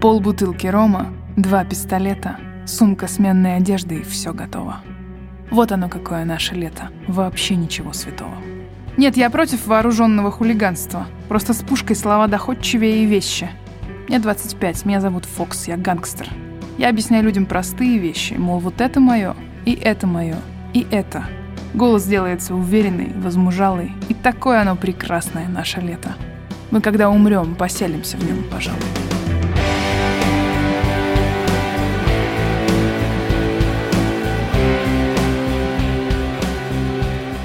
Пол бутылки рома, два пистолета, сумка сменной одежды и все готово. Вот оно какое наше лето. Вообще ничего святого. Нет, я против вооруженного хулиганства. Просто с пушкой слова доходчивее и вещи. Мне 25, меня зовут Фокс, я гангстер. Я объясняю людям простые вещи, мол, вот это мое, и это мое, и это. Голос делается уверенный, возмужалый, и такое оно прекрасное наше лето. Мы когда умрем, поселимся в нем, пожалуй.